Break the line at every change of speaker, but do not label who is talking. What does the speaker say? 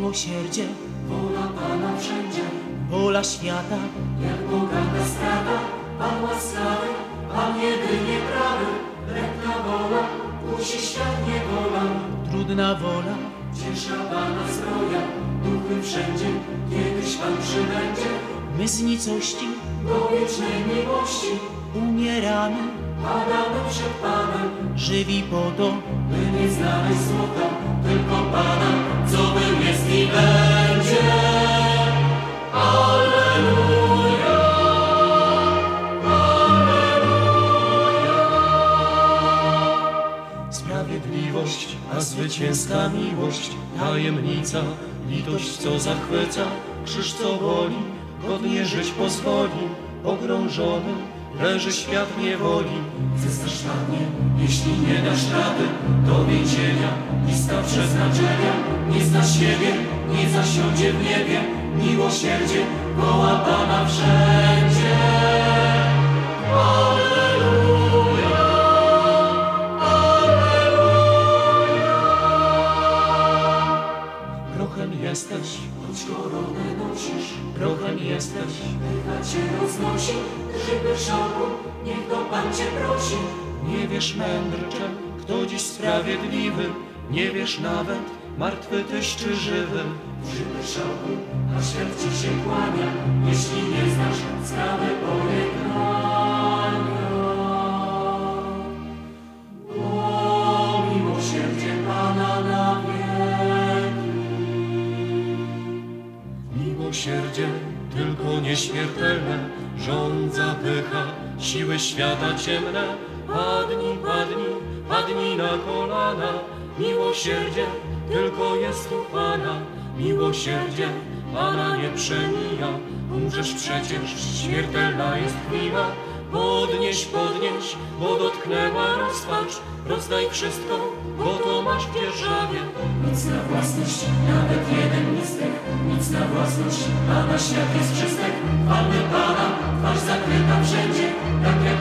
miłosierdzie. Wola Pana wszędzie. Wola świata.
Jak bogata strata Pan łaskawy Pan jedynie prawy. Lekka wola Kusi świat niewola
Trudna wola.
Ciesza Pana zbroja. Duchy wszędzie Kiedyś Pan przybędzie.
My z nicości.
Do wiecznej miłości.
Umieramy.
Padamy przed Panem,
żywi po to,
by nie znaleźć złota, tylko
Pan. Zwycięska miłość, tajemnica, litość, co zachwyca, krzyż, co boli, godnie żyć pozwoli, pogrążony, leży świat niewoli.
Zestrasz Panie, jeśli nie dasz rady do więzienia, lista przeznaczenia, nie zna siebie, nie zasiądzie w niebie, miłosierdzie woła Pana wszędzie. Pycha Cię roznosi, żywy szoku, niech to Pan Cię prosi.
nie wiesz mędrcze, kto dziś sprawiedliwy, nie wiesz nawet, martwy tyś czy żywy.
Żywy szoku, a świat Ci się kłania, Miłosierdzie,
tylko nieśmiertelne, rządza pycha, siły świata ciemne. Padnij, padnij, padnij na kolana. Miłosierdzie, tylko jest u Pana. Miłosierdzie, Pana nie przemija. Umrzesz przecież, śmiertelna jest chwila. Podnieś, podnieś, bo dotknęła rozpacz. Rozdaj wszystko, bo to masz w dzierżawie.
Nic na własność, nawet jeden listek, znuż, Pana świat jest czystek, chwalmy Pana, twarz zakryta wszędzie, tak jak